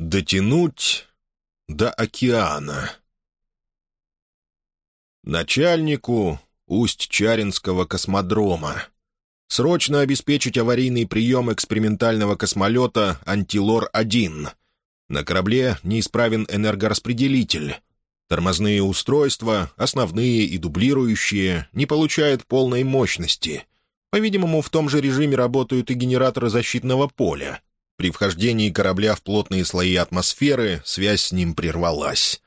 Дотянуть до океана. Начальнику Усть-Чаринского космодрома. Срочно обеспечить аварийный прием экспериментального космолета «Антилор-1». На корабле неисправен энергораспределитель. Тормозные устройства, основные и дублирующие, не получают полной мощности. По-видимому, в том же режиме работают и генераторы защитного поля. При вхождении корабля в плотные слои атмосферы связь с ним прервалась.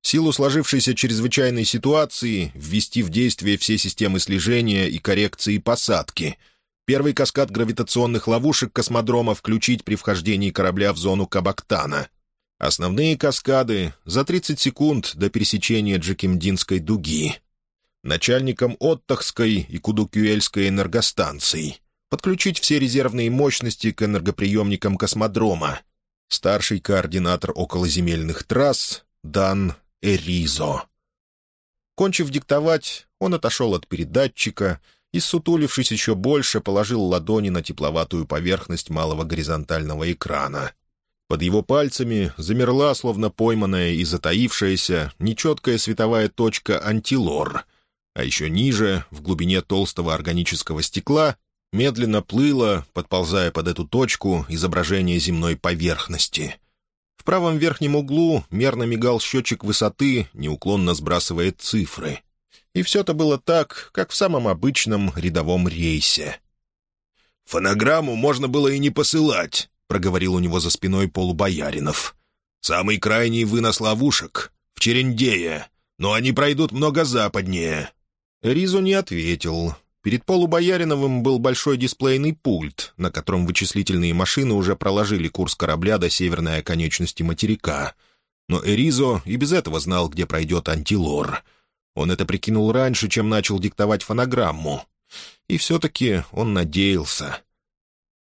Силу сложившейся чрезвычайной ситуации ввести в действие все системы слежения и коррекции посадки. Первый каскад гравитационных ловушек космодрома включить при вхождении корабля в зону Кабактана. Основные каскады за 30 секунд до пересечения Джекимдинской дуги. Начальникам Оттахской и Кудукюэльской энергостанций подключить все резервные мощности к энергоприемникам космодрома. Старший координатор околоземельных трасс Дан Эризо. Кончив диктовать, он отошел от передатчика и, сутулившись еще больше, положил ладони на тепловатую поверхность малого горизонтального экрана. Под его пальцами замерла, словно пойманная и затаившаяся, нечеткая световая точка антилор, а еще ниже, в глубине толстого органического стекла, медленно плыло, подползая под эту точку, изображение земной поверхности. В правом верхнем углу мерно мигал счетчик высоты, неуклонно сбрасывая цифры. И все это было так, как в самом обычном рядовом рейсе. «Фонограмму можно было и не посылать», — проговорил у него за спиной полубояринов. «Самый крайний вынос ловушек — в Черендее, но они пройдут много западнее». Ризу не ответил, Перед Полубояриновым был большой дисплейный пульт, на котором вычислительные машины уже проложили курс корабля до северной оконечности материка. Но Эризо и без этого знал, где пройдет антилор. Он это прикинул раньше, чем начал диктовать фонограмму. И все-таки он надеялся.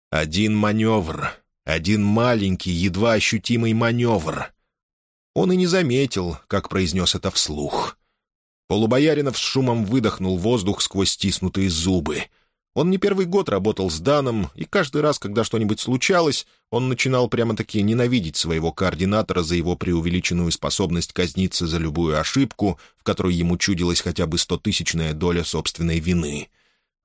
Один маневр, один маленький, едва ощутимый маневр. Он и не заметил, как произнес это вслух. Полубояринов с шумом выдохнул воздух сквозь стиснутые зубы. Он не первый год работал с Даном, и каждый раз, когда что-нибудь случалось, он начинал прямо-таки ненавидеть своего координатора за его преувеличенную способность казниться за любую ошибку, в которой ему чудилась хотя бы стотысячная доля собственной вины.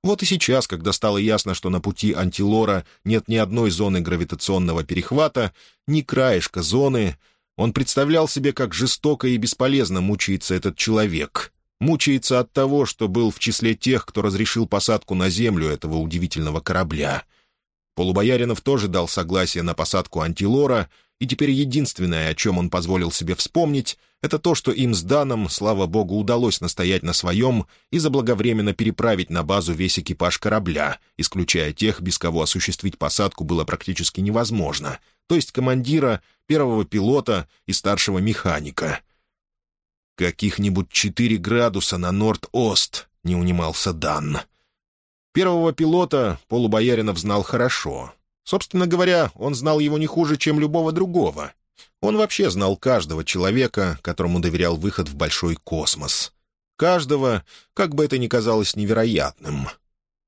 Вот и сейчас, когда стало ясно, что на пути антилора нет ни одной зоны гравитационного перехвата, ни краешка зоны, он представлял себе, как жестоко и бесполезно мучается этот человек — мучается от того, что был в числе тех, кто разрешил посадку на землю этого удивительного корабля. Полубояринов тоже дал согласие на посадку антилора, и теперь единственное, о чем он позволил себе вспомнить, это то, что им с Даном, слава богу, удалось настоять на своем и заблаговременно переправить на базу весь экипаж корабля, исключая тех, без кого осуществить посадку было практически невозможно, то есть командира, первого пилота и старшего механика — «Каких-нибудь четыре градуса на Норд-Ост», — не унимался Дан. Первого пилота Полубояринов знал хорошо. Собственно говоря, он знал его не хуже, чем любого другого. Он вообще знал каждого человека, которому доверял выход в большой космос. Каждого, как бы это ни казалось невероятным.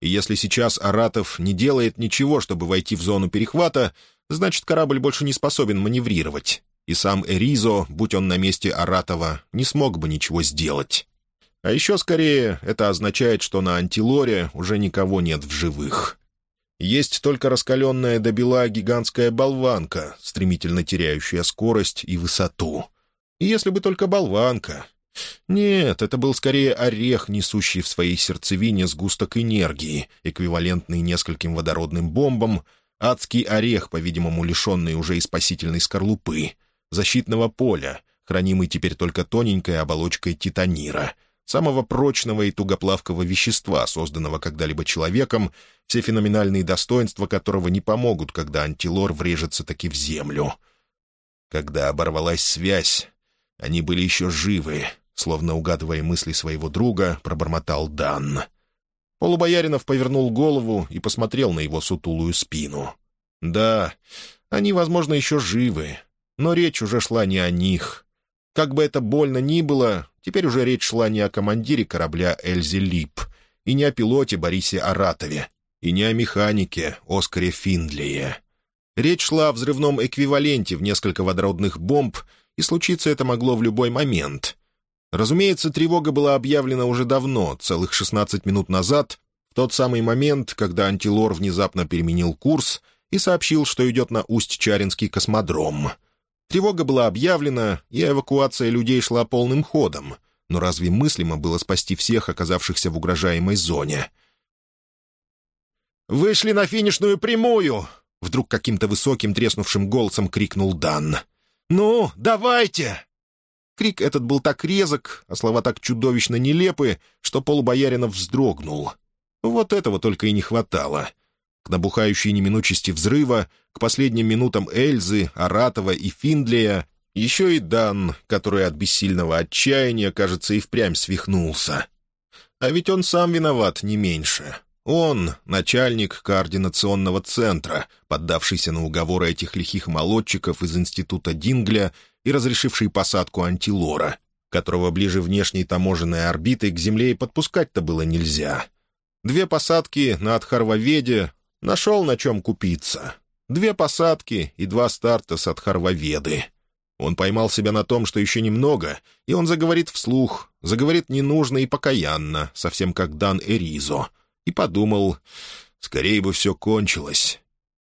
И если сейчас Аратов не делает ничего, чтобы войти в зону перехвата, значит, корабль больше не способен маневрировать и сам Эризо, будь он на месте Аратова, не смог бы ничего сделать. А еще скорее это означает, что на Антилоре уже никого нет в живых. Есть только раскаленная до бела гигантская болванка, стремительно теряющая скорость и высоту. И если бы только болванка. Нет, это был скорее орех, несущий в своей сердцевине сгусток энергии, эквивалентный нескольким водородным бомбам, адский орех, по-видимому, лишенный уже и спасительной скорлупы — защитного поля, хранимый теперь только тоненькой оболочкой титанира, самого прочного и тугоплавкого вещества, созданного когда-либо человеком, все феноменальные достоинства которого не помогут, когда антилор врежется таки в землю. Когда оборвалась связь, они были еще живы, словно угадывая мысли своего друга, пробормотал Дан. Полубояринов повернул голову и посмотрел на его сутулую спину. «Да, они, возможно, еще живы, но речь уже шла не о них. Как бы это больно ни было, теперь уже речь шла не о командире корабля Эльзе Лип, и не о пилоте Борисе Аратове, и не о механике Оскаре Финдлие. Речь шла о взрывном эквиваленте в несколько водородных бомб, и случиться это могло в любой момент. Разумеется, тревога была объявлена уже давно, целых 16 минут назад, в тот самый момент, когда антилор внезапно переменил курс и сообщил, что идет на Усть-Чаринский космодром. Тревога была объявлена, и эвакуация людей шла полным ходом. Но разве мыслимо было спасти всех, оказавшихся в угрожаемой зоне? «Вышли на финишную прямую!» — вдруг каким-то высоким треснувшим голосом крикнул Дан. «Ну, давайте!» Крик этот был так резок, а слова так чудовищно нелепы, что полубояринов вздрогнул. Вот этого только и не хватало. К набухающей неминучести взрыва, к последним минутам Эльзы, Аратова и Финдлия, еще и Дан, который от бессильного отчаяния, кажется, и впрямь свихнулся. А ведь он сам виноват не меньше. Он — начальник координационного центра, поддавшийся на уговоры этих лихих молодчиков из института Дингля и разрешивший посадку антилора, которого ближе внешней таможенной орбиты к Земле и подпускать-то было нельзя. Две посадки на Адхарваведе нашел на чем купиться. Две посадки и два старта с Адхарваведы. Он поймал себя на том, что еще немного, и он заговорит вслух, заговорит ненужно и покаянно, совсем как Дан Эризо, и подумал, скорее бы все кончилось.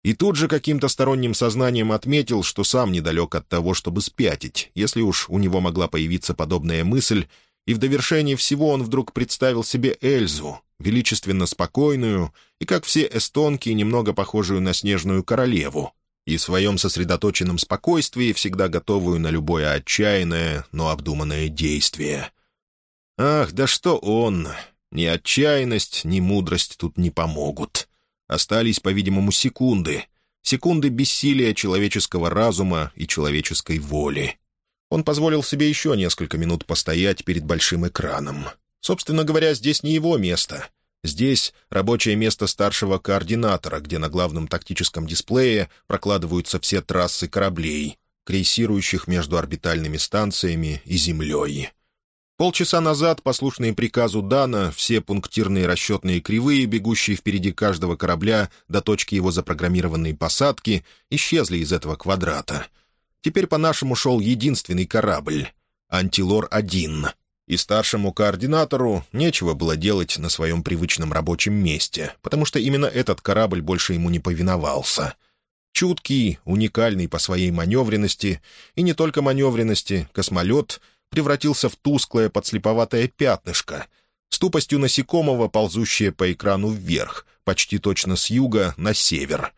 И тут же каким-то сторонним сознанием отметил, что сам недалек от того, чтобы спятить, если уж у него могла появиться подобная мысль, и в довершении всего он вдруг представил себе Эльзу, величественно спокойную и, как все эстонки, немного похожую на снежную королеву, и в своем сосредоточенном спокойствии всегда готовую на любое отчаянное, но обдуманное действие. Ах, да что он! Ни отчаянность, ни мудрость тут не помогут. Остались, по-видимому, секунды. Секунды бессилия человеческого разума и человеческой воли. Он позволил себе еще несколько минут постоять перед большим экраном. Собственно говоря, здесь не его место. Здесь рабочее место старшего координатора, где на главном тактическом дисплее прокладываются все трассы кораблей, крейсирующих между орбитальными станциями и Землей. Полчаса назад, послушные приказу Дана, все пунктирные расчетные кривые, бегущие впереди каждого корабля до точки его запрограммированной посадки, исчезли из этого квадрата. Теперь по-нашему шел единственный корабль — «Антилор-1», и старшему координатору нечего было делать на своем привычном рабочем месте, потому что именно этот корабль больше ему не повиновался. Чуткий, уникальный по своей маневренности, и не только маневренности, космолет — превратился в тусклое подслеповатое пятнышко, с тупостью насекомого, ползущее по экрану вверх, почти точно с юга на север.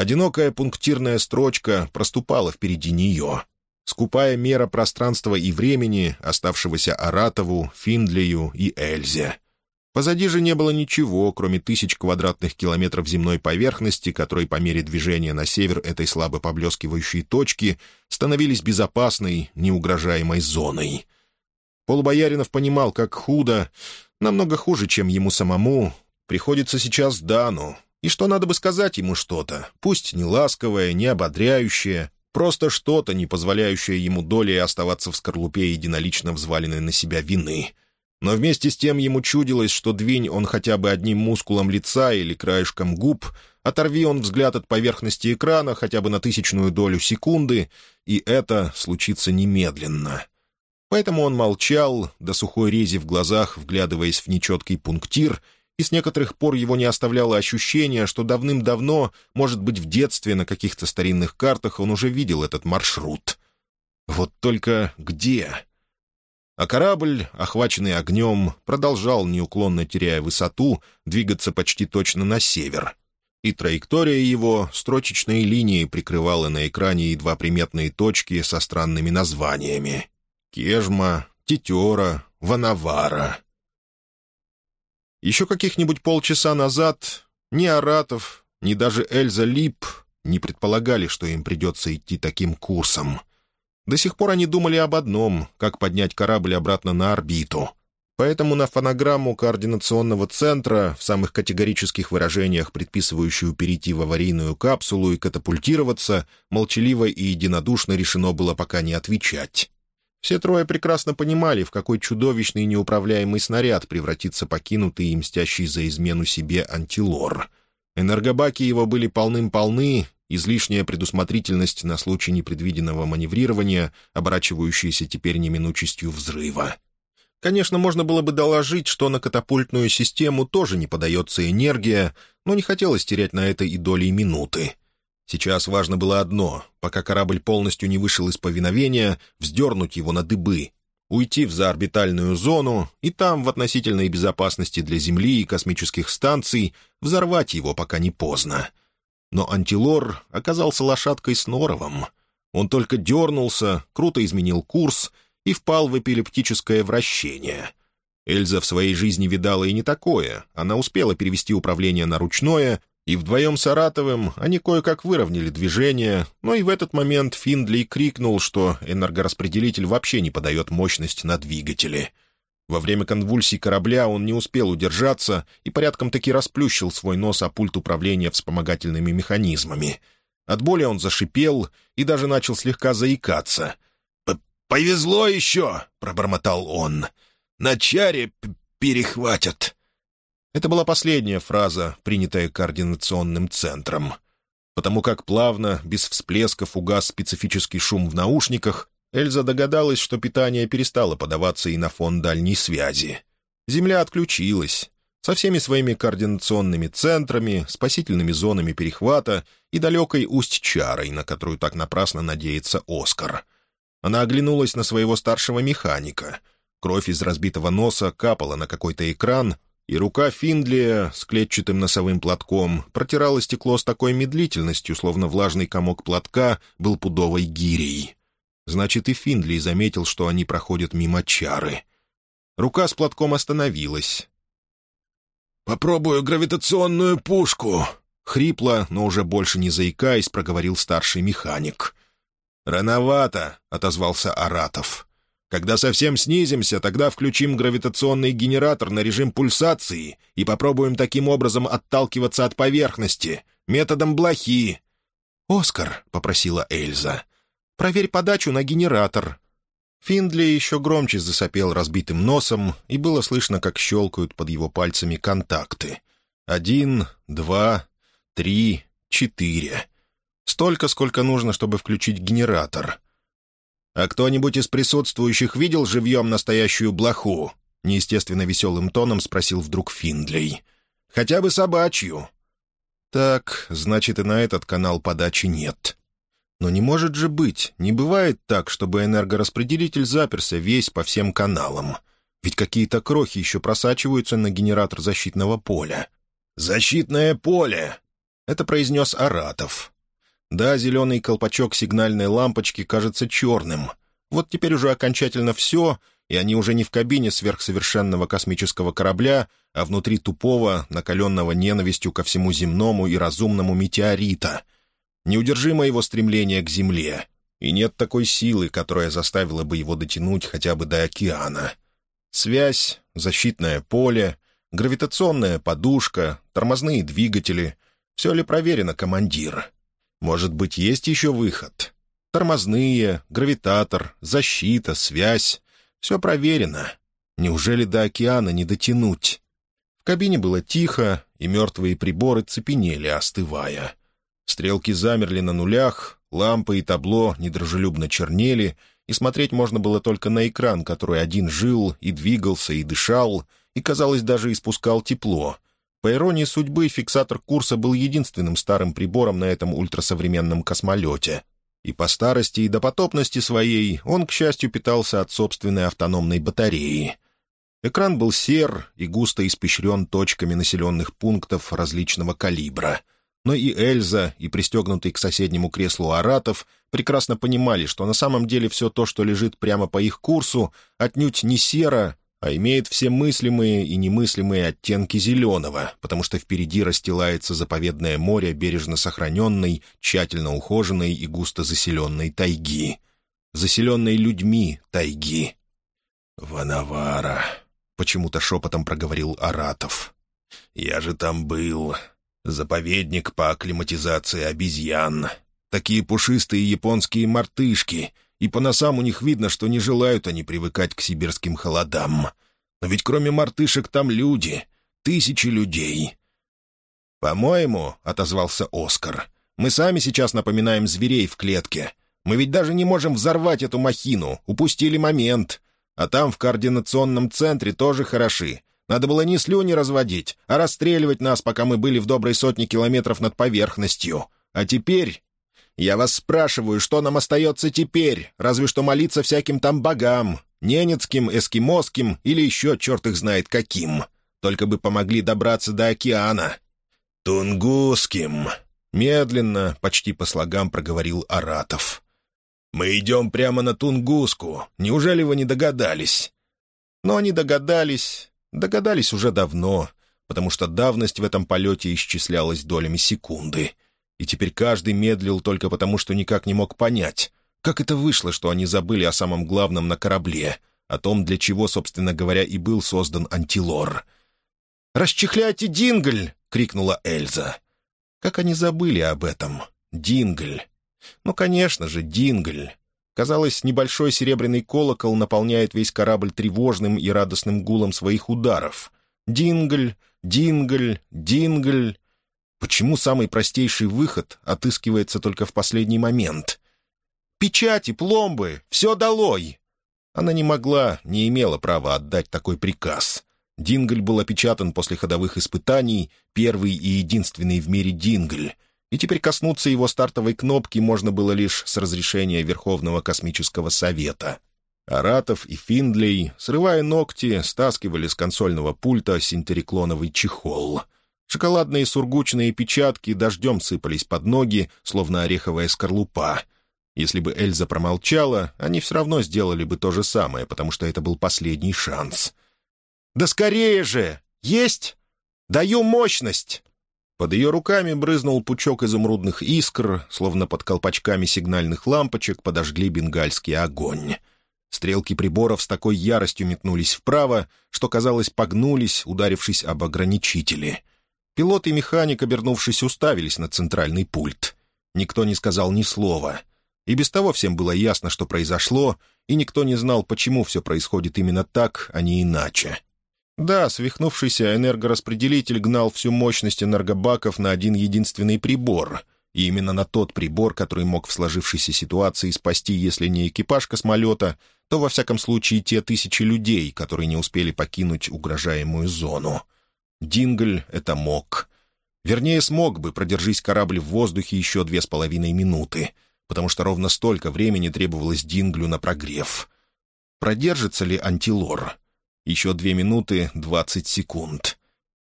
Одинокая пунктирная строчка проступала впереди нее. Скупая мера пространства и времени, оставшегося Аратову, Финдлею и Эльзе — Позади же не было ничего, кроме тысяч квадратных километров земной поверхности, которые по мере движения на север этой слабо поблескивающей точки становились безопасной, неугрожаемой зоной. Полубояринов понимал, как худо, намного хуже, чем ему самому, приходится сейчас Дану, и что надо бы сказать ему что-то, пусть не ласковое, не ободряющее, просто что-то, не позволяющее ему долей оставаться в скорлупе единолично взваленной на себя вины — но вместе с тем ему чудилось, что двинь он хотя бы одним мускулом лица или краешком губ, оторви он взгляд от поверхности экрана хотя бы на тысячную долю секунды, и это случится немедленно. Поэтому он молчал, до сухой рези в глазах, вглядываясь в нечеткий пунктир, и с некоторых пор его не оставляло ощущение, что давным-давно, может быть, в детстве на каких-то старинных картах он уже видел этот маршрут. Вот только где? а корабль, охваченный огнем, продолжал, неуклонно теряя высоту, двигаться почти точно на север. И траектория его строчечной линией прикрывала на экране едва приметные точки со странными названиями. Кежма, Тетера, Ванавара. Еще каких-нибудь полчаса назад ни Аратов, ни даже Эльза Лип не предполагали, что им придется идти таким курсом. До сих пор они думали об одном — как поднять корабль обратно на орбиту. Поэтому на фонограмму координационного центра, в самых категорических выражениях предписывающую перейти в аварийную капсулу и катапультироваться, молчаливо и единодушно решено было пока не отвечать. Все трое прекрасно понимали, в какой чудовищный неуправляемый снаряд превратится покинутый и мстящий за измену себе антилор. Энергобаки его были полным-полны, излишняя предусмотрительность на случай непредвиденного маневрирования, оборачивающаяся теперь неминучестью взрыва. Конечно, можно было бы доложить, что на катапультную систему тоже не подается энергия, но не хотелось терять на это и доли минуты. Сейчас важно было одно — пока корабль полностью не вышел из повиновения, вздернуть его на дыбы, уйти в заорбитальную зону и там, в относительной безопасности для Земли и космических станций, взорвать его, пока не поздно. Но антилор оказался лошадкой с норовом. Он только дернулся, круто изменил курс — и впал в эпилептическое вращение. Эльза в своей жизни видала и не такое. Она успела перевести управление на ручное, и вдвоем с Аратовым они кое-как выровняли движение, но и в этот момент Финдли крикнул, что энергораспределитель вообще не подает мощность на двигатели. Во время конвульсий корабля он не успел удержаться и порядком таки расплющил свой нос о пульт управления вспомогательными механизмами. От боли он зашипел и даже начал слегка заикаться — «Повезло еще!» — пробормотал он. «На чаре перехватят!» Это была последняя фраза, принятая координационным центром. Потому как плавно, без всплесков угас специфический шум в наушниках, Эльза догадалась, что питание перестало подаваться и на фон дальней связи. Земля отключилась. Со всеми своими координационными центрами, спасительными зонами перехвата и далекой усть-чарой, на которую так напрасно надеется Оскар — она оглянулась на своего старшего механика. Кровь из разбитого носа капала на какой-то экран, и рука Финдлия с клетчатым носовым платком протирала стекло с такой медлительностью, словно влажный комок платка был пудовой гирей. Значит, и Финдли заметил, что они проходят мимо чары. Рука с платком остановилась. «Попробую гравитационную пушку!» — хрипло, но уже больше не заикаясь, проговорил старший механик. «Рановато», — отозвался Аратов. «Когда совсем снизимся, тогда включим гравитационный генератор на режим пульсации и попробуем таким образом отталкиваться от поверхности, методом блохи». «Оскар», — попросила Эльза, — «проверь подачу на генератор». Финдли еще громче засопел разбитым носом, и было слышно, как щелкают под его пальцами контакты. «Один, два, три, четыре». Столько, сколько нужно, чтобы включить генератор. «А кто-нибудь из присутствующих видел живьем настоящую блоху?» — неестественно веселым тоном спросил вдруг Финдлей. «Хотя бы собачью». «Так, значит, и на этот канал подачи нет». «Но не может же быть, не бывает так, чтобы энергораспределитель заперся весь по всем каналам. Ведь какие-то крохи еще просачиваются на генератор защитного поля». «Защитное поле!» — это произнес Аратов. Да, зеленый колпачок сигнальной лампочки кажется черным. Вот теперь уже окончательно все, и они уже не в кабине сверхсовершенного космического корабля, а внутри тупого, накаленного ненавистью ко всему земному и разумному метеорита. Неудержимо его стремление к Земле, и нет такой силы, которая заставила бы его дотянуть хотя бы до океана. Связь, защитное поле, гравитационная подушка, тормозные двигатели — все ли проверено, командир?» Может быть, есть еще выход? Тормозные, гравитатор, защита, связь. Все проверено. Неужели до океана не дотянуть? В кабине было тихо, и мертвые приборы цепенели, остывая. Стрелки замерли на нулях, лампы и табло недружелюбно чернели, и смотреть можно было только на экран, который один жил и двигался и дышал, и, казалось, даже испускал тепло — по иронии судьбы, фиксатор курса был единственным старым прибором на этом ультрасовременном космолете. И по старости и допотопности своей он, к счастью, питался от собственной автономной батареи. Экран был сер и густо испещрен точками населенных пунктов различного калибра. Но и Эльза, и пристегнутый к соседнему креслу Аратов прекрасно понимали, что на самом деле все то, что лежит прямо по их курсу, отнюдь не сера, а имеет все мыслимые и немыслимые оттенки зеленого, потому что впереди расстилается заповедное море бережно сохраненной, тщательно ухоженной и густо заселенной тайги. Заселенной людьми тайги. «Ванавара», — почему-то шепотом проговорил Аратов. «Я же там был. Заповедник по акклиматизации обезьян. Такие пушистые японские мартышки — и по носам у них видно, что не желают они привыкать к сибирским холодам. Но ведь кроме мартышек там люди, тысячи людей. «По-моему», — отозвался Оскар, — Мы сами сейчас напоминаем зверей в клетке. Мы ведь даже не можем взорвать эту махину, упустили момент. А там, в координационном центре, тоже хороши. Надо было не слюни разводить, а расстреливать нас, пока мы были в доброй сотне километров над поверхностью. А теперь... Я вас спрашиваю, что нам остается теперь? Разве что молиться всяким там богам. Ненецким, эскимосским или еще черт их знает каким. Только бы помогли добраться до океана. «Тунгусским», — медленно, почти по слогам проговорил Аратов. «Мы идем прямо на Тунгуску. Неужели вы не догадались?» Но они догадались, догадались уже давно, потому что давность в этом полете исчислялась долями секунды. И теперь каждый медлил только потому, что никак не мог понять, как это вышло, что они забыли о самом главном на корабле, о том, для чего, собственно говоря, и был создан антилор. «Расчехляйте Дингль!» — крикнула Эльза. Как они забыли об этом? Дингль. Ну, конечно же, Дингль. Казалось, небольшой серебряный колокол наполняет весь корабль тревожным и радостным гулом своих ударов. Дингль, Дингль, Дингль. Почему самый простейший выход отыскивается только в последний момент? «Печати, пломбы, все долой!» Она не могла, не имела права отдать такой приказ. Дингль был опечатан после ходовых испытаний, первый и единственный в мире Дингль — и теперь коснуться его стартовой кнопки можно было лишь с разрешения Верховного космического совета. Аратов и Финдлей, срывая ногти, стаскивали с консольного пульта синтериклоновый чехол. Шоколадные сургучные печатки дождем сыпались под ноги, словно ореховая скорлупа. Если бы Эльза промолчала, они все равно сделали бы то же самое, потому что это был последний шанс. «Да скорее же! Есть! Даю мощность!» Под ее руками брызнул пучок изумрудных искр, словно под колпачками сигнальных лампочек подожгли бенгальский огонь. Стрелки приборов с такой яростью метнулись вправо, что, казалось, погнулись, ударившись об ограничители. Пилот и механик, обернувшись, уставились на центральный пульт. Никто не сказал ни слова. И без того всем было ясно, что произошло, и никто не знал, почему все происходит именно так, а не иначе. Да, свихнувшийся энергораспределитель гнал всю мощность энергобаков на один единственный прибор. И именно на тот прибор, который мог в сложившейся ситуации спасти, если не экипаж космолета, то, во всяком случае, те тысячи людей, которые не успели покинуть угрожаемую зону. Дингль это мог. Вернее, смог бы, продержись корабль в воздухе еще две с половиной минуты, потому что ровно столько времени требовалось Динглю на прогрев. Продержится ли антилор? Еще две минуты двадцать секунд.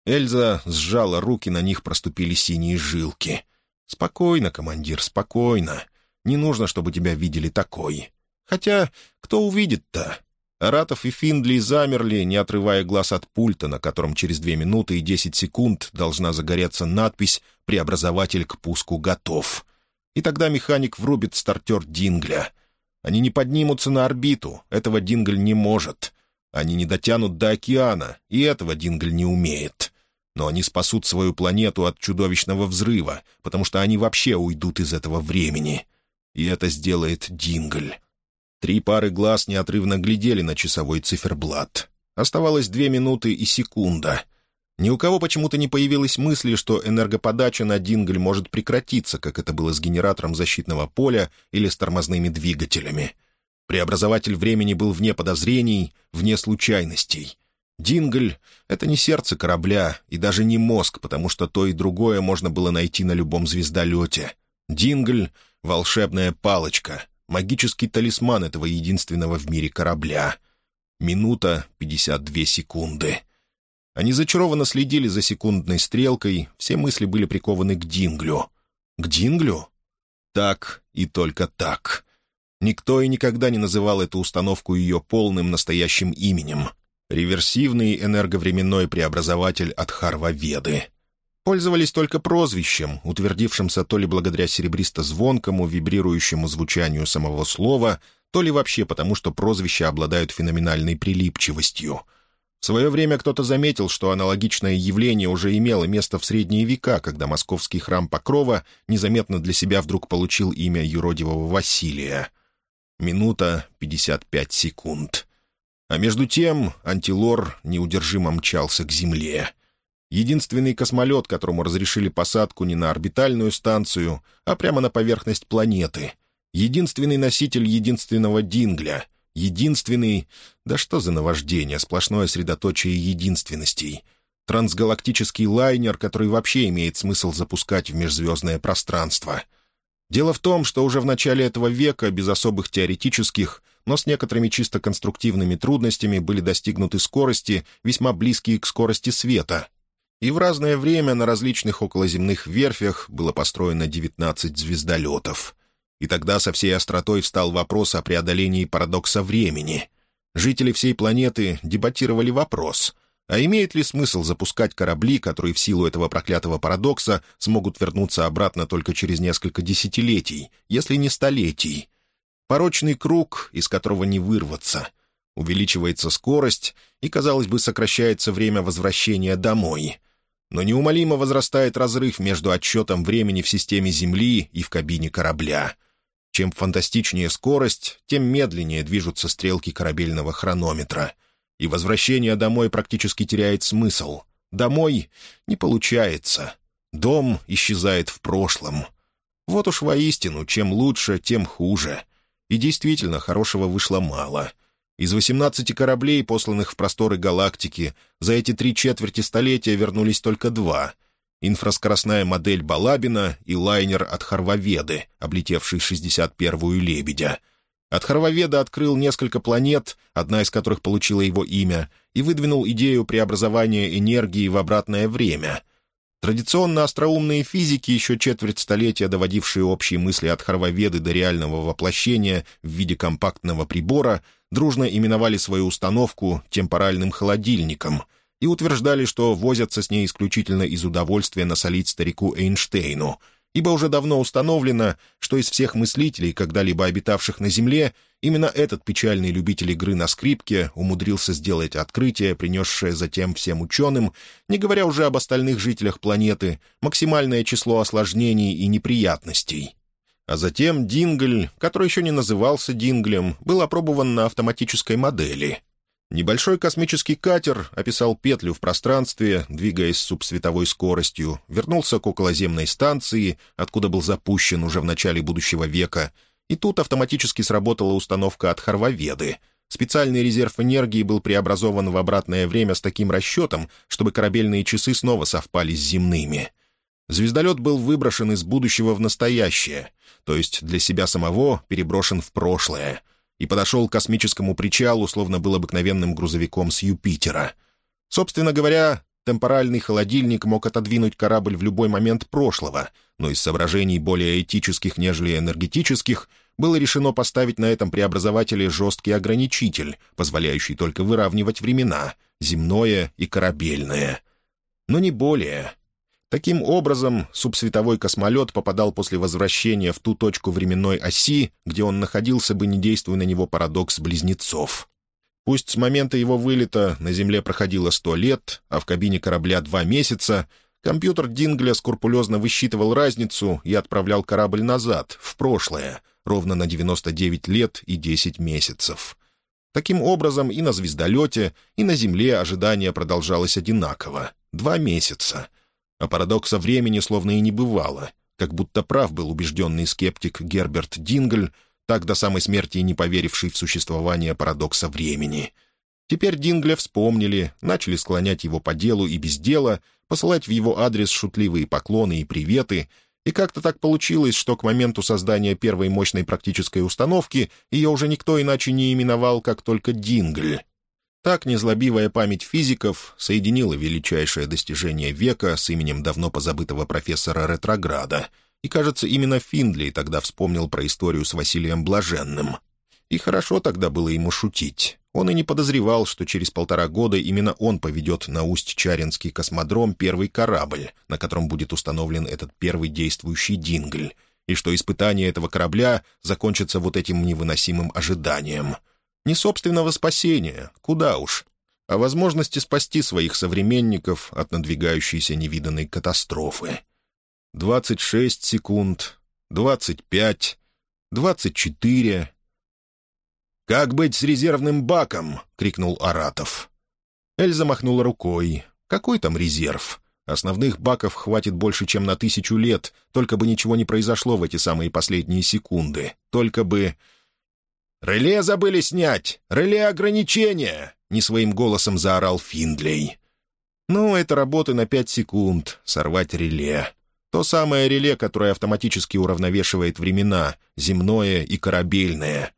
Эльза сжала руки, на них проступили синие жилки. «Спокойно, командир, спокойно. Не нужно, чтобы тебя видели такой. Хотя, кто увидит-то?» Аратов и Финдли замерли, не отрывая глаз от пульта, на котором через две минуты и десять секунд должна загореться надпись «Преобразователь к пуску готов». И тогда механик врубит стартер Дингля. Они не поднимутся на орбиту, этого Дингль не может. Они не дотянут до океана, и этого Дингль не умеет. Но они спасут свою планету от чудовищного взрыва, потому что они вообще уйдут из этого времени. И это сделает Дингль. Три пары глаз неотрывно глядели на часовой циферблат. Оставалось две минуты и секунда. Ни у кого почему-то не появилось мысли, что энергоподача на Дингль может прекратиться, как это было с генератором защитного поля или с тормозными двигателями. Преобразователь времени был вне подозрений, вне случайностей. Дингль — это не сердце корабля и даже не мозг, потому что то и другое можно было найти на любом звездолете. Дингль — волшебная палочка, магический талисман этого единственного в мире корабля. Минута — пятьдесят две секунды. Они зачарованно следили за секундной стрелкой, все мысли были прикованы к Динглю. К Динглю? Так и только так. Никто и никогда не называл эту установку ее полным настоящим именем. Реверсивный энерговременной преобразователь от Харва-Веды. Пользовались только прозвищем, утвердившимся то ли благодаря серебристо-звонкому, вибрирующему звучанию самого слова, то ли вообще потому, что прозвища обладают феноменальной прилипчивостью. В свое время кто-то заметил, что аналогичное явление уже имело место в средние века, когда московский храм Покрова незаметно для себя вдруг получил имя юродивого Василия — Минута пятьдесят пять секунд. А между тем антилор неудержимо мчался к земле. Единственный космолет, которому разрешили посадку не на орбитальную станцию, а прямо на поверхность планеты. Единственный носитель единственного Дингля. Единственный... Да что за наваждение, сплошное средоточие единственностей. Трансгалактический лайнер, который вообще имеет смысл запускать в межзвездное пространство. Дело в том, что уже в начале этого века, без особых теоретических, но с некоторыми чисто конструктивными трудностями были достигнуты скорости, весьма близкие к скорости света. И в разное время на различных околоземных верфях было построено 19 звездолетов. И тогда со всей остротой встал вопрос о преодолении парадокса времени. Жители всей планеты дебатировали вопрос, а имеет ли смысл запускать корабли, которые в силу этого проклятого парадокса смогут вернуться обратно только через несколько десятилетий, если не столетий? Порочный круг, из которого не вырваться. Увеличивается скорость, и, казалось бы, сокращается время возвращения домой. Но неумолимо возрастает разрыв между отчетом времени в системе Земли и в кабине корабля. Чем фантастичнее скорость, тем медленнее движутся стрелки корабельного хронометра. И возвращение домой практически теряет смысл. Домой не получается. Дом исчезает в прошлом. Вот уж воистину, чем лучше, тем хуже. И действительно, хорошего вышло мало. Из 18 кораблей, посланных в просторы галактики, за эти три четверти столетия вернулись только два — инфраскоростная модель «Балабина» и лайнер от Харваведы, облетевший 61-ю «Лебедя». От Харваведа открыл несколько планет, одна из которых получила его имя, и выдвинул идею преобразования энергии в обратное время. Традиционно остроумные физики, еще четверть столетия доводившие общие мысли от Харваведы до реального воплощения в виде компактного прибора, дружно именовали свою установку «темпоральным холодильником», и утверждали, что возятся с ней исключительно из удовольствия насолить старику Эйнштейну, ибо уже давно установлено, что из всех мыслителей, когда-либо обитавших на Земле, именно этот печальный любитель игры на скрипке умудрился сделать открытие, принесшее затем всем ученым, не говоря уже об остальных жителях планеты, максимальное число осложнений и неприятностей. А затем Дингль, который еще не назывался Динглем, был опробован на автоматической модели — Небольшой космический катер описал петлю в пространстве, двигаясь с субсветовой скоростью, вернулся к околоземной станции, откуда был запущен уже в начале будущего века, и тут автоматически сработала установка от Харваведы. Специальный резерв энергии был преобразован в обратное время с таким расчетом, чтобы корабельные часы снова совпали с земными. Звездолет был выброшен из будущего в настоящее, то есть для себя самого переброшен в прошлое — и подошел к космическому причалу, словно был обыкновенным грузовиком с Юпитера. Собственно говоря, темпоральный холодильник мог отодвинуть корабль в любой момент прошлого, но из соображений более этических, нежели энергетических, было решено поставить на этом преобразователе жесткий ограничитель, позволяющий только выравнивать времена — земное и корабельное. Но не более — Таким образом, субсветовой космолет попадал после возвращения в ту точку временной оси, где он находился бы, не действуя на него парадокс близнецов. Пусть с момента его вылета на Земле проходило сто лет, а в кабине корабля два месяца, компьютер Дингля скрупулезно высчитывал разницу и отправлял корабль назад, в прошлое, ровно на 99 лет и 10 месяцев. Таким образом, и на звездолете, и на Земле ожидание продолжалось одинаково — два месяца — а парадокса времени словно и не бывало, как будто прав был убежденный скептик Герберт Дингль, так до самой смерти и не поверивший в существование парадокса времени. Теперь Дингля вспомнили, начали склонять его по делу и без дела, посылать в его адрес шутливые поклоны и приветы, и как-то так получилось, что к моменту создания первой мощной практической установки ее уже никто иначе не именовал, как только Дингль. Так незлобивая память физиков соединила величайшее достижение века с именем давно позабытого профессора Ретрограда, и, кажется, именно Финдли тогда вспомнил про историю с Василием Блаженным. И хорошо тогда было ему шутить. Он и не подозревал, что через полтора года именно он поведет на Усть-Чаринский космодром первый корабль, на котором будет установлен этот первый действующий дингль, и что испытание этого корабля закончится вот этим невыносимым ожиданием — не собственного спасения, куда уж, а возможности спасти своих современников от надвигающейся невиданной катастрофы. Двадцать шесть секунд, двадцать пять, двадцать четыре. «Как быть с резервным баком?» — крикнул Аратов. Эльза махнула рукой. «Какой там резерв? Основных баков хватит больше, чем на тысячу лет, только бы ничего не произошло в эти самые последние секунды. Только бы... «Реле забыли снять! Реле ограничения!» — не своим голосом заорал Финдлей. «Ну, это работы на пять секунд. Сорвать реле. То самое реле, которое автоматически уравновешивает времена, земное и корабельное.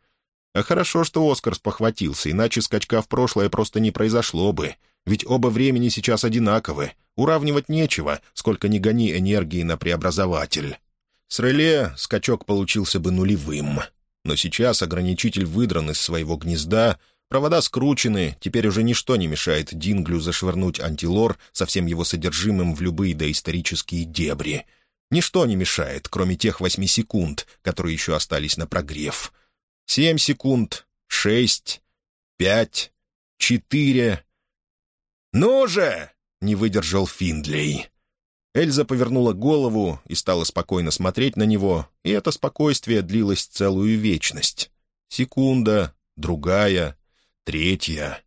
А хорошо, что Оскар спохватился, иначе скачка в прошлое просто не произошло бы. Ведь оба времени сейчас одинаковы. Уравнивать нечего, сколько ни гони энергии на преобразователь. С реле скачок получился бы нулевым. Но сейчас ограничитель выдран из своего гнезда, провода скручены, теперь уже ничто не мешает Динглю зашвырнуть антилор со всем его содержимым в любые доисторические дебри. Ничто не мешает, кроме тех восьми секунд, которые еще остались на прогрев. Семь секунд, шесть, пять, четыре... «Ну же!» — не выдержал Финдлей. Эльза повернула голову и стала спокойно смотреть на него, и это спокойствие длилось целую вечность. Секунда, другая, третья.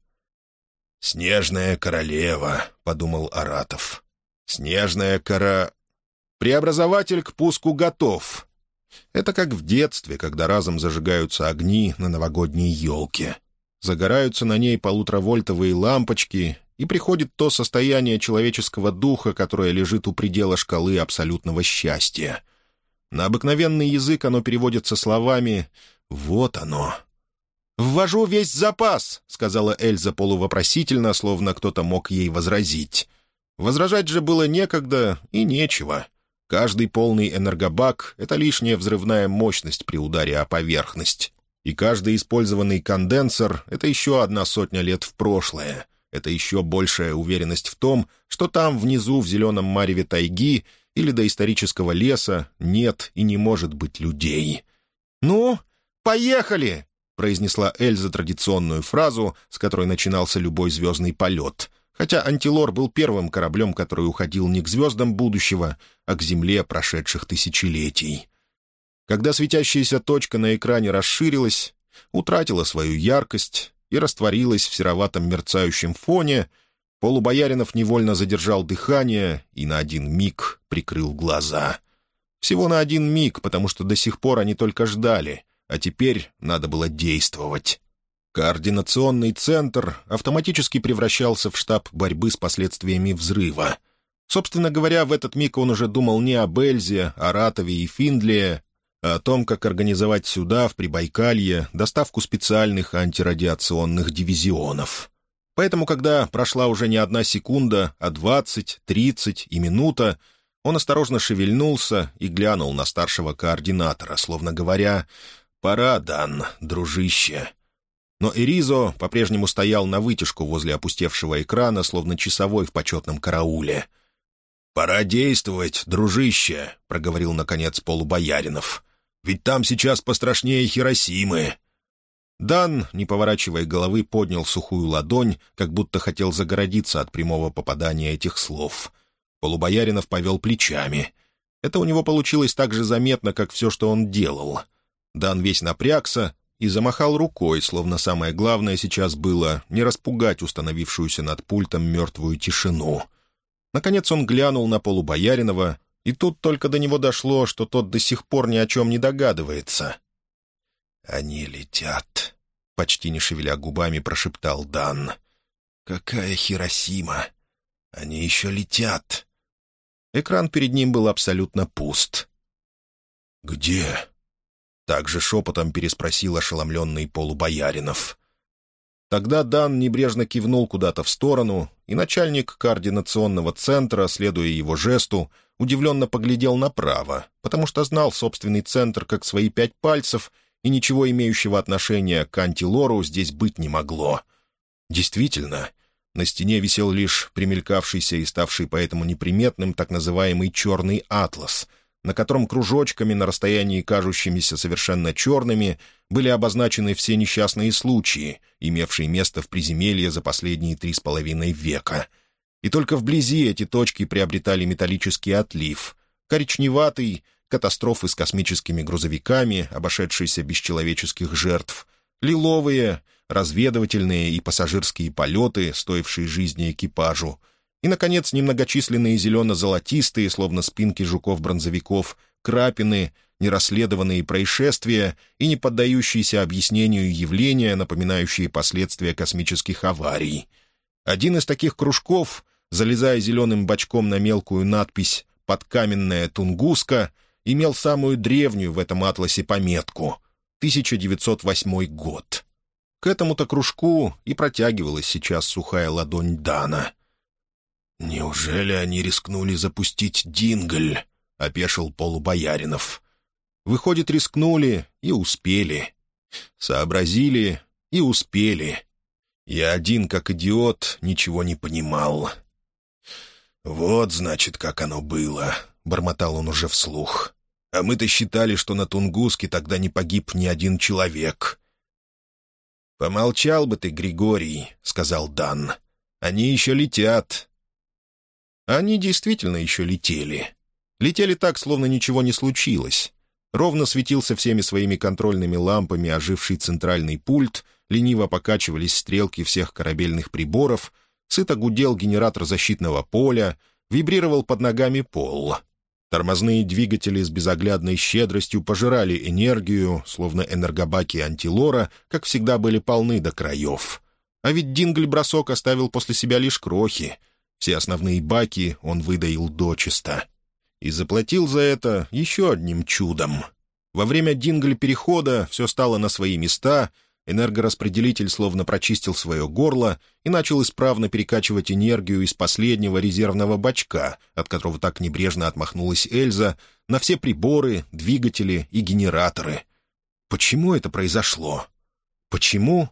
«Снежная королева», — подумал Аратов. «Снежная кора...» «Преобразователь к пуску готов». Это как в детстве, когда разом зажигаются огни на новогодней елке. Загораются на ней полуторавольтовые лампочки, и приходит то состояние человеческого духа, которое лежит у предела шкалы абсолютного счастья. На обыкновенный язык оно переводится словами «вот оно». «Ввожу весь запас», — сказала Эльза полувопросительно, словно кто-то мог ей возразить. Возражать же было некогда и нечего. Каждый полный энергобак — это лишняя взрывная мощность при ударе о поверхность. И каждый использованный конденсор — это еще одна сотня лет в прошлое — это еще большая уверенность в том, что там, внизу, в зеленом мареве тайги или доисторического леса, нет и не может быть людей. «Ну, поехали!» — произнесла Эльза традиционную фразу, с которой начинался любой звездный полет, хотя «Антилор» был первым кораблем, который уходил не к звездам будущего, а к Земле прошедших тысячелетий. Когда светящаяся точка на экране расширилась, утратила свою яркость, и растворилась в сероватом мерцающем фоне, полубояринов невольно задержал дыхание и на один миг прикрыл глаза. Всего на один миг, потому что до сих пор они только ждали, а теперь надо было действовать. Координационный центр автоматически превращался в штаб борьбы с последствиями взрыва. Собственно говоря, в этот миг он уже думал не об Эльзе, Аратове и Финдле, о том, как организовать сюда, в Прибайкалье, доставку специальных антирадиационных дивизионов. Поэтому, когда прошла уже не одна секунда, а двадцать, тридцать и минута, он осторожно шевельнулся и глянул на старшего координатора, словно говоря «Пора, Дан, дружище». Но Эризо по-прежнему стоял на вытяжку возле опустевшего экрана, словно часовой в почетном карауле. «Пора действовать, дружище», — проговорил, наконец, полубояринов. Ведь там сейчас пострашнее Хиросимы». Дан, не поворачивая головы, поднял сухую ладонь, как будто хотел загородиться от прямого попадания этих слов. Полубояринов повел плечами. Это у него получилось так же заметно, как все, что он делал. Дан весь напрягся и замахал рукой, словно самое главное сейчас было не распугать установившуюся над пультом мертвую тишину. Наконец он глянул на полубояринова и тут только до него дошло, что тот до сих пор ни о чем не догадывается. «Они летят», — почти не шевеля губами прошептал Дан. «Какая Хиросима! Они еще летят!» Экран перед ним был абсолютно пуст. «Где?» — также шепотом переспросил ошеломленный полубояринов. Тогда Дан небрежно кивнул куда-то в сторону, и начальник координационного центра, следуя его жесту, удивленно поглядел направо, потому что знал собственный центр как свои пять пальцев, и ничего имеющего отношения к антилору здесь быть не могло. Действительно, на стене висел лишь примелькавшийся и ставший поэтому неприметным так называемый «черный атлас», на котором кружочками на расстоянии кажущимися совершенно черными были обозначены все несчастные случаи, имевшие место в приземелье за последние три с половиной века. И только вблизи эти точки приобретали металлический отлив, коричневатый, катастрофы с космическими грузовиками, обошедшиеся без человеческих жертв, лиловые, разведывательные и пассажирские полеты, стоившие жизни экипажу, И, наконец, немногочисленные зелено-золотистые, словно спинки жуков-бронзовиков, крапины, нерасследованные происшествия и не поддающиеся объяснению явления, напоминающие последствия космических аварий. Один из таких кружков, залезая зеленым бочком на мелкую надпись «Подкаменная Тунгуска», имел самую древнюю в этом атласе пометку — 1908 год. К этому-то кружку и протягивалась сейчас сухая ладонь Дана. «Неужели они рискнули запустить Дингль?» — опешил полубояринов. «Выходит, рискнули и успели. Сообразили и успели. Я один, как идиот, ничего не понимал». «Вот, значит, как оно было», — бормотал он уже вслух. «А мы-то считали, что на Тунгуске тогда не погиб ни один человек». «Помолчал бы ты, Григорий», — сказал Дан. «Они еще летят». Они действительно еще летели. Летели так, словно ничего не случилось. Ровно светился всеми своими контрольными лампами оживший центральный пульт, лениво покачивались стрелки всех корабельных приборов, сыто гудел генератор защитного поля, вибрировал под ногами пол. Тормозные двигатели с безоглядной щедростью пожирали энергию, словно энергобаки антилора, как всегда были полны до краев. А ведь Дингль-бросок оставил после себя лишь крохи. Все основные баки он выдаил дочисто. И заплатил за это еще одним чудом. Во время Дингль-перехода все стало на свои места — Энергораспределитель словно прочистил свое горло и начал исправно перекачивать энергию из последнего резервного бачка, от которого так небрежно отмахнулась Эльза, на все приборы, двигатели и генераторы. Почему это произошло? Почему?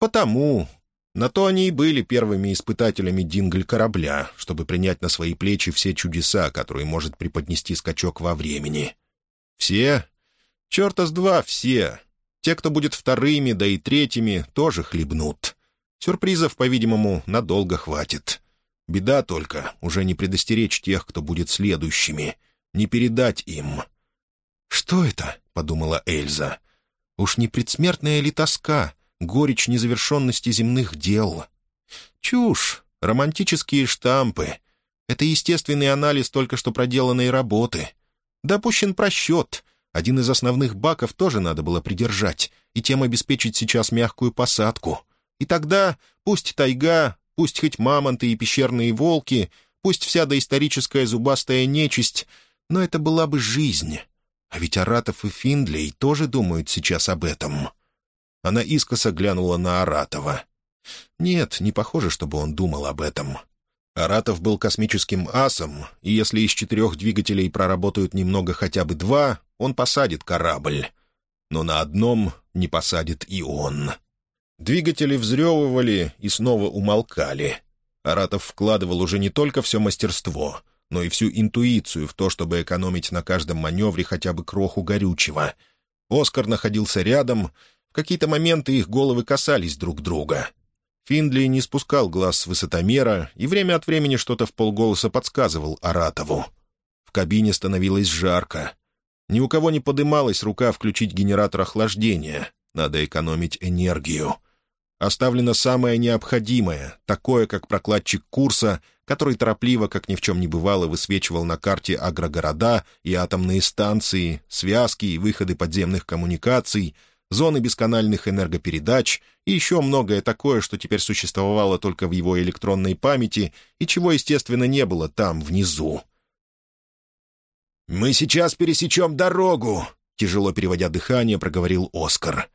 Потому. На то они и были первыми испытателями Дингль-корабля, чтобы принять на свои плечи все чудеса, которые может преподнести скачок во времени. Все? Черта с два все. Те, кто будет вторыми, да и третьими, тоже хлебнут. Сюрпризов, по-видимому, надолго хватит. Беда только, уже не предостеречь тех, кто будет следующими, не передать им. «Что это?» — подумала Эльза. «Уж не предсмертная ли тоска, горечь незавершенности земных дел?» «Чушь, романтические штампы. Это естественный анализ только что проделанной работы. Допущен просчет, один из основных баков тоже надо было придержать, и тем обеспечить сейчас мягкую посадку. И тогда пусть тайга, пусть хоть мамонты и пещерные волки, пусть вся доисторическая зубастая нечисть, но это была бы жизнь. А ведь Аратов и Финдлей тоже думают сейчас об этом. Она искоса глянула на Аратова. Нет, не похоже, чтобы он думал об этом. Аратов был космическим асом, и если из четырех двигателей проработают немного хотя бы два, он посадит корабль. Но на одном не посадит и он. Двигатели взрёвывали и снова умолкали. Аратов вкладывал уже не только все мастерство, но и всю интуицию в то, чтобы экономить на каждом маневре хотя бы кроху горючего. Оскар находился рядом, какие-то моменты их головы касались друг друга. Финдли не спускал глаз с высотомера и время от времени что-то в полголоса подсказывал Аратову. В кабине становилось жарко. Ни у кого не подымалась рука включить генератор охлаждения. Надо экономить энергию. Оставлено самое необходимое, такое, как прокладчик курса, который торопливо, как ни в чем не бывало, высвечивал на карте агрогорода и атомные станции, связки и выходы подземных коммуникаций, зоны бесканальных энергопередач и еще многое такое, что теперь существовало только в его электронной памяти и чего, естественно, не было там, внизу. «Мы сейчас пересечем дорогу», — тяжело переводя дыхание, проговорил Оскар.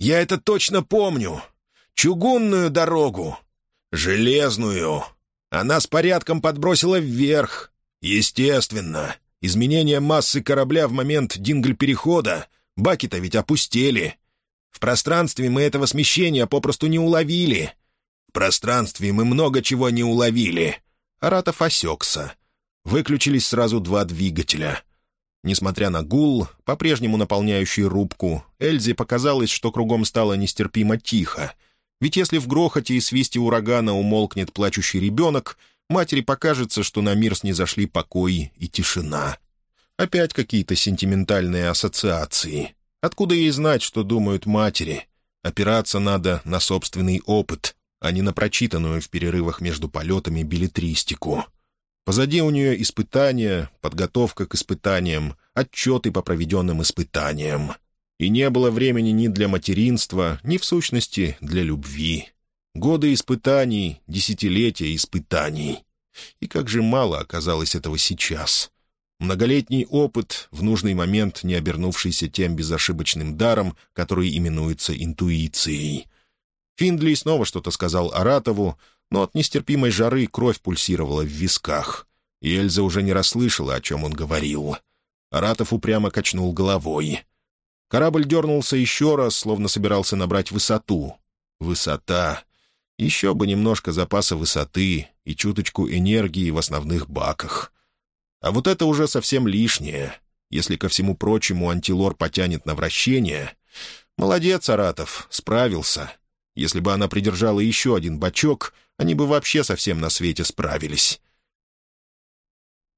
«Я это точно помню. Чугунную дорогу. Железную. Она с порядком подбросила вверх. Естественно. Изменение массы корабля в момент дингль-перехода. Баки-то ведь опустели. В пространстве мы этого смещения попросту не уловили. В пространстве мы много чего не уловили». Аратов осекся. Выключились сразу два двигателя. Несмотря на гул, по-прежнему наполняющий рубку, Эльзе показалось, что кругом стало нестерпимо тихо. Ведь если в грохоте и свисте урагана умолкнет плачущий ребенок, матери покажется, что на мир снизошли покой и тишина. Опять какие-то сентиментальные ассоциации. Откуда ей знать, что думают матери? Опираться надо на собственный опыт, а не на прочитанную в перерывах между полетами билетристику. Позади у нее испытания, подготовка к испытаниям, отчеты по проведенным испытаниям. И не было времени ни для материнства, ни, в сущности, для любви. Годы испытаний, десятилетия испытаний. И как же мало оказалось этого сейчас. Многолетний опыт, в нужный момент не обернувшийся тем безошибочным даром, который именуется интуицией. Финдли снова что-то сказал Аратову, но от нестерпимой жары кровь пульсировала в висках, и Эльза уже не расслышала, о чем он говорил. Аратов упрямо качнул головой. Корабль дернулся еще раз, словно собирался набрать высоту. Высота. Еще бы немножко запаса высоты и чуточку энергии в основных баках. А вот это уже совсем лишнее. Если ко всему прочему антилор потянет на вращение... Молодец, Аратов, справился. Если бы она придержала еще один бачок, они бы вообще совсем на свете справились.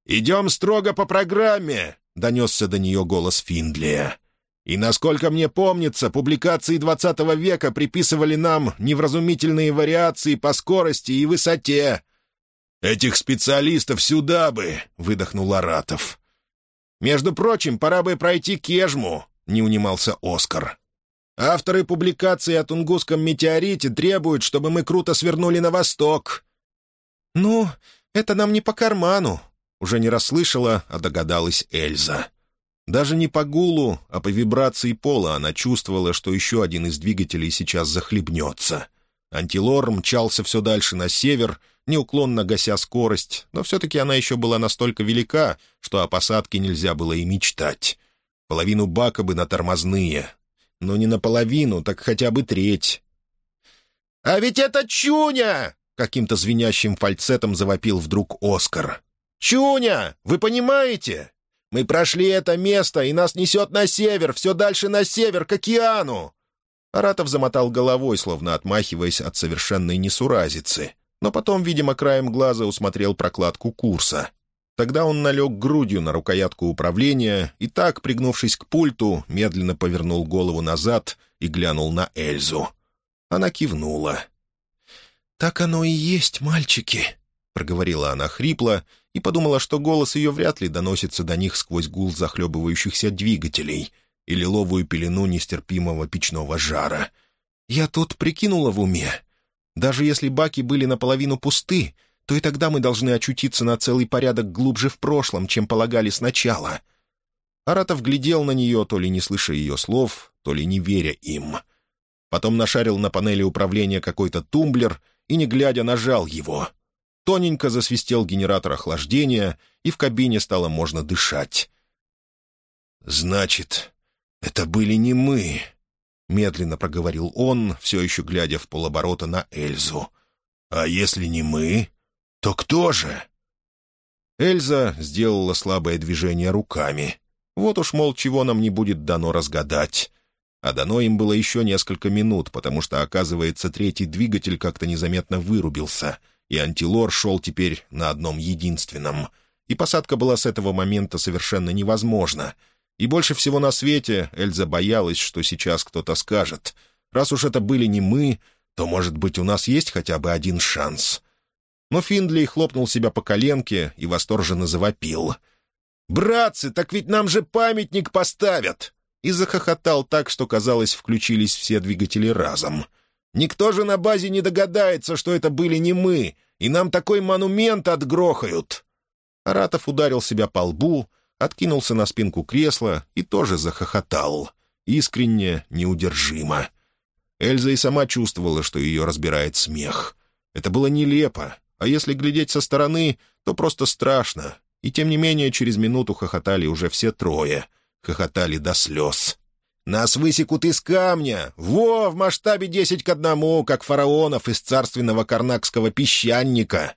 «Идем строго по программе», — донесся до нее голос Финдлия. «И, насколько мне помнится, публикации двадцатого века приписывали нам невразумительные вариации по скорости и высоте». «Этих специалистов сюда бы!» — выдохнул Аратов. «Между прочим, пора бы пройти Кежму», — не унимался Оскар. Авторы публикации о Тунгусском метеорите требуют, чтобы мы круто свернули на восток». «Ну, это нам не по карману», — уже не расслышала, а догадалась Эльза. Даже не по гулу, а по вибрации пола она чувствовала, что еще один из двигателей сейчас захлебнется. Антилор мчался все дальше на север, неуклонно гася скорость, но все-таки она еще была настолько велика, что о посадке нельзя было и мечтать. Половину бака бы на тормозные, но не наполовину, так хотя бы треть. «А ведь это Чуня!» — каким-то звенящим фальцетом завопил вдруг Оскар. «Чуня! Вы понимаете? Мы прошли это место, и нас несет на север, все дальше на север, к океану!» Аратов замотал головой, словно отмахиваясь от совершенной несуразицы, но потом, видимо, краем глаза усмотрел прокладку курса. Тогда он налег грудью на рукоятку управления и так, пригнувшись к пульту, медленно повернул голову назад и глянул на Эльзу. Она кивнула. «Так оно и есть, мальчики», — проговорила она хрипло и подумала, что голос ее вряд ли доносится до них сквозь гул захлебывающихся двигателей и лиловую пелену нестерпимого печного жара. «Я тут прикинула в уме. Даже если баки были наполовину пусты, то и тогда мы должны очутиться на целый порядок глубже в прошлом, чем полагали сначала». Аратов глядел на нее, то ли не слыша ее слов, то ли не веря им. Потом нашарил на панели управления какой-то тумблер и, не глядя, нажал его. Тоненько засвистел генератор охлаждения, и в кабине стало можно дышать. «Значит, это были не мы», — медленно проговорил он, все еще глядя в полоборота на Эльзу. «А если не мы, то кто же?» Эльза сделала слабое движение руками. Вот уж, мол, чего нам не будет дано разгадать. А дано им было еще несколько минут, потому что, оказывается, третий двигатель как-то незаметно вырубился, и антилор шел теперь на одном единственном. И посадка была с этого момента совершенно невозможна. И больше всего на свете Эльза боялась, что сейчас кто-то скажет. «Раз уж это были не мы, то, может быть, у нас есть хотя бы один шанс». Но Финдли хлопнул себя по коленке и восторженно завопил. «Братцы, так ведь нам же памятник поставят!» И захохотал так, что, казалось, включились все двигатели разом. «Никто же на базе не догадается, что это были не мы, и нам такой монумент отгрохают!» Аратов ударил себя по лбу, откинулся на спинку кресла и тоже захохотал. Искренне, неудержимо. Эльза и сама чувствовала, что ее разбирает смех. Это было нелепо, а если глядеть со стороны, то просто страшно. И тем не менее через минуту хохотали уже все трое. Хохотали до слез. «Нас высекут из камня! Во, в масштабе десять к одному, как фараонов из царственного карнакского песчаника!»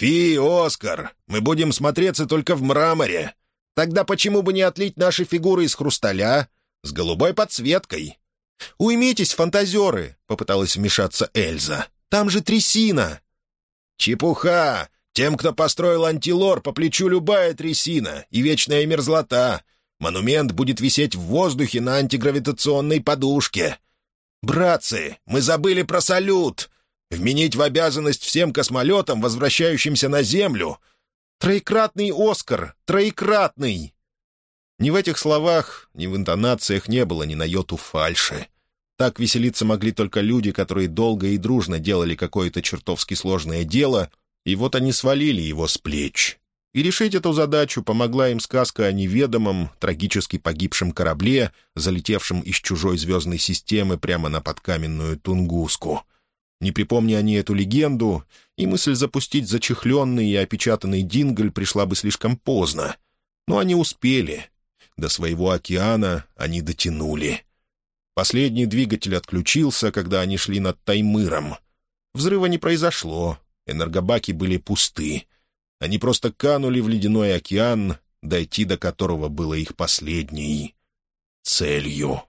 «Фи, Оскар, мы будем смотреться только в мраморе. Тогда почему бы не отлить наши фигуры из хрусталя? С голубой подсветкой?» «Уймитесь, фантазеры!» — попыталась вмешаться Эльза. «Там же трясина!» «Чепуха! Тем, кто построил антилор, по плечу любая трясина и вечная мерзлота. Монумент будет висеть в воздухе на антигравитационной подушке. Братцы, мы забыли про салют! Вменить в обязанность всем космолетам, возвращающимся на Землю. Троекратный Оскар! Троекратный!» Ни в этих словах, ни в интонациях не было ни на йоту фальши. Так веселиться могли только люди, которые долго и дружно делали какое-то чертовски сложное дело, и вот они свалили его с плеч. И решить эту задачу помогла им сказка о неведомом, трагически погибшем корабле, залетевшем из чужой звездной системы прямо на подкаменную Тунгуску. Не припомни они эту легенду, и мысль запустить зачехленный и опечатанный дингль пришла бы слишком поздно. Но они успели. До своего океана они дотянули. Последний двигатель отключился, когда они шли над Таймыром. Взрыва не произошло, энергобаки были пусты. Они просто канули в ледяной океан, дойти до которого было их последней целью.